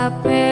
kabeh